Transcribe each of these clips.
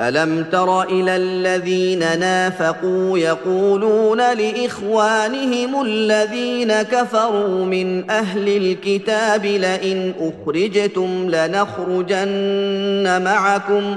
ألم تر إلى الذين نافقوا يقولون لإخوانهم الذين كفروا من أهل الكتاب لئن أخرجتم لنخرجن معكم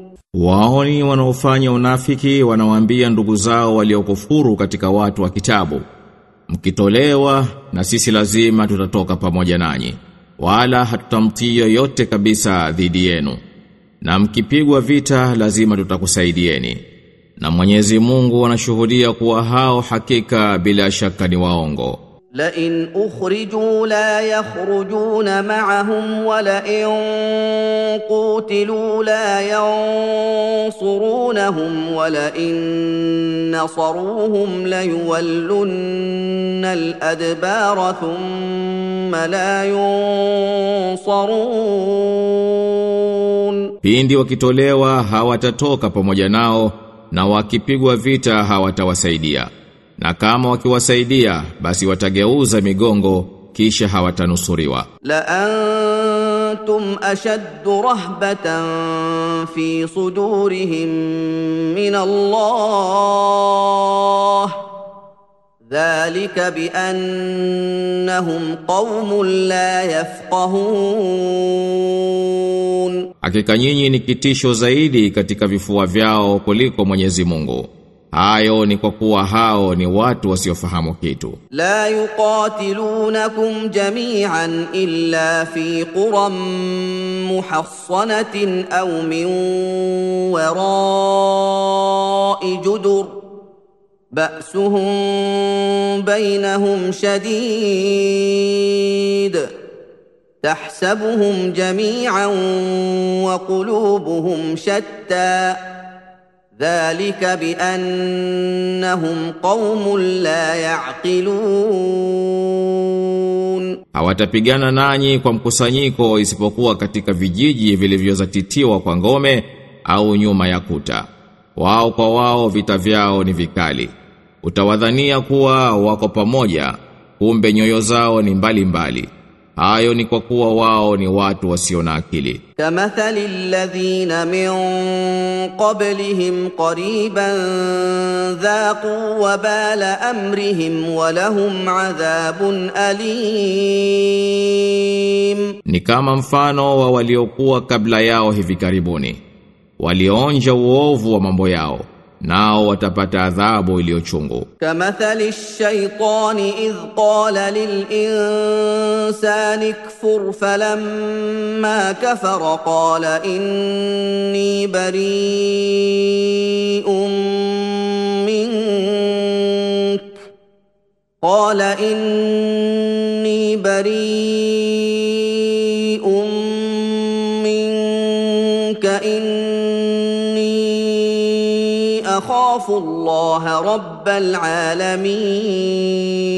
Wao ni wanaofanya unafiki wanawaambia ndugu zao waliokufuru katika watu wa kitabu. Mkitolewa na sisi lazima tutatoka pamoja nanyi. Wala hatutamtii yoyote kabisa dhidi yenu. Na mkipigwa vita lazima tutakusaidieni. Na Mwenyezi Mungu anashuhudia kuwa hao hakika bila shaka ni waongo. لئن أخرجوا لا يخرجون معهم ولئن قوتلوا لا ينصرونهم ولئن نصروهم ليولن الأدبار ثم لا ينصرون Pindi wakitolewa hawatatoka pamoja nao na wakipigwa vita hawatawasaidia. na kama wakiwasaidia basi watageuza migongo kisha hawatanusuriwa la antum ashadd rahbatan fi sudurihim min Allah. Dhalika bi annahum qaumun la yafqahun. Hakika nyinyi ni kitisho zaidi katika vifua vyao kuliko Mwenyezi Mungu. Ayo ni kwa kuwa hao ni watu wasiofahamu kitu. La yuqatilunakum jami'an illa fi quram muhassanatin au min wara'i judur ba'suhum bainahum shadid Tahsabuhum تحسبهم wa وقلوبهم shatta. ذلك بانهم قوم لا يعقلون Hawatapigana nanyi kwa mkusanyiko isipokuwa katika vijiji vilivyozatitiwa kwa ngome au nyuma ya kuta. Wao kwa wao vita vyao ni vikali. Utawadhania kuwa wako pamoja, kumbe nyoyo zao ni mbali mbali. Hayo ni kwa kuwa wao ni watu wasio na akili. Kamathali alladhina min qablihim qariban dhaqu wabala amrihim wa lahum adhabun alim, ni kama mfano wa waliokuwa kabla yao hivi karibuni, walionja uovu wa mambo yao. nao watapata adhabu iliyochungu. كمثل الشيطان اذ قال للانسان اكفر فلما كفر قال اني بريء منك قال اني بريء اني اخاف الله رب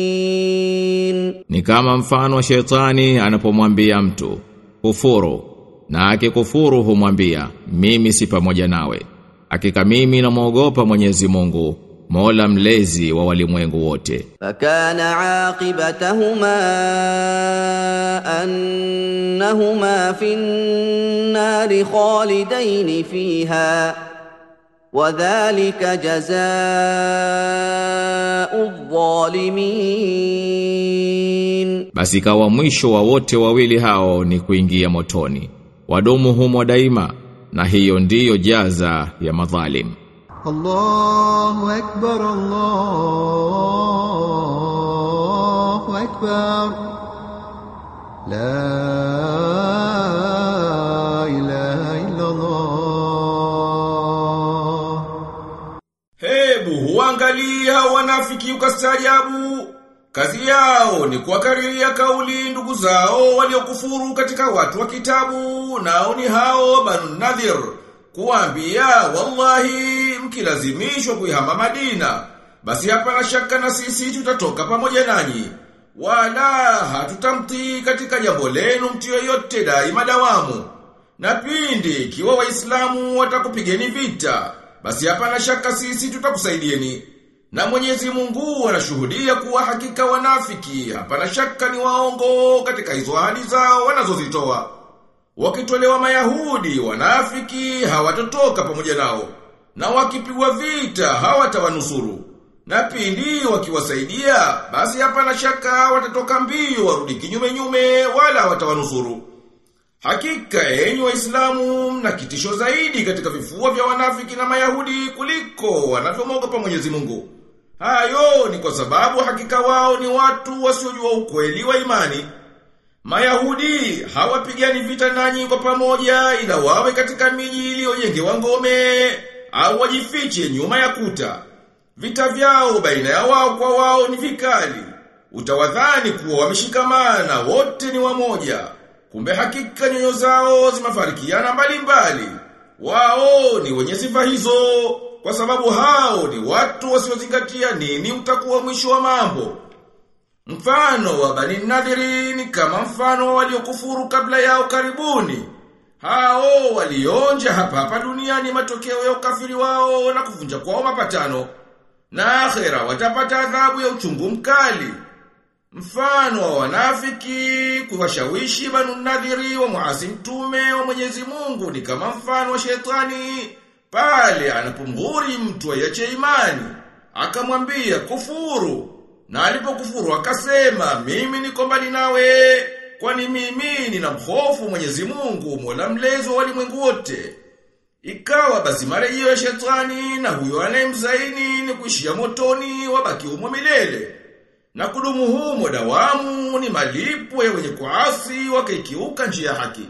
العالمين Ni kama mfano wa shetani anapomwambia mtu, kufuru, na akikufuru humwambia, mimi si pamoja nawe. Hakika mimi namwogopa Mwenyezi Mungu, Mola mlezi wa walimwengu wote. فكان عاقبتهما انهما في النار خالدين فيها wadhalika jazaa'u dhalimin, basi kawa mwisho wa wote wawili hao ni kuingia motoni, wadumu humo daima, na hiyo ndiyo jaza ya madhalim. Allahu akbar, Allahu akbar. La Hebu huangalia wanafiki ukastaajabu. Kazi yao ni kuwakariria kauli ndugu zao waliokufuru katika watu wa kitabu. Nao ni hao Banu Nadhir kuambia wallahi mkilazimishwa kuihama Madina basi hapana shaka na sisi tutatoka pamoja nanyi. Wala hatutamtii katika jambo lenu mtu yoyote daima dawamu. Na pindi ikiwa waislamu watakupigeni vita basi hapana shaka sisi tutakusaidieni. Na Mwenyezi Mungu anashuhudia kuwa hakika wanafiki. Hapana shaka ni waongo katika hizo ahadi zao wanazozitoa. Wakitolewa mayahudi wanafiki hawatotoka pamoja nao. Na wakipigwa vita hawatawanusuru. Na pindi wakiwasaidia basi hapana shaka watatoka mbio warudi kinyume nyume wala watawanusuru Hakika enyi waislamu mna kitisho zaidi katika vifua vya wanafiki na mayahudi kuliko wanavyomwogopa Mwenyezi Mungu. Hayo ni kwa sababu hakika wao ni watu wasiojua ukweli wa imani. Mayahudi hawapigani vita nanyi kwa pamoja ila wawe katika miji iliyojengewa ngome au wajifiche nyuma ya kuta. Vita vyao baina ya wao kwa wao ni vikali. Utawadhani kuwa wameshikamana wote ni wamoja. Kumbe hakika nyoyo zao zimefarikiana mbalimbali. Wao ni wenye sifa hizo kwa sababu hao ni watu wasiozingatia nini utakuwa mwisho wa mambo. Mfano wa Bani Nadhiri ni kama mfano waliokufuru kabla yao karibuni. Hao walionja hapa hapa duniani matokeo ya ukafiri wao na kuvunja kwao mapatano. Na akhera watapata adhabu ya uchungu mkali. Mfano wa wanafiki kuwashawishi banu nadhiri wa muasi mtume wa Mwenyezi Mungu ni kama mfano wa shetani. Pale anapomghuri mtu ayache imani akamwambia kufuru. Na alipokufuru akasema mimi niko mbali nawe kwani mimi ninamhofu Mwenyezi Mungu Mola mlezi wa walimwengu wote. Ikawa basi mara hiyo ya shetani na huyo anayemzaini ni kuishia motoni wabaki umo milele na kudumu humo dawamu ni malipo ya wenye kuasi wakaikiuka njia haki.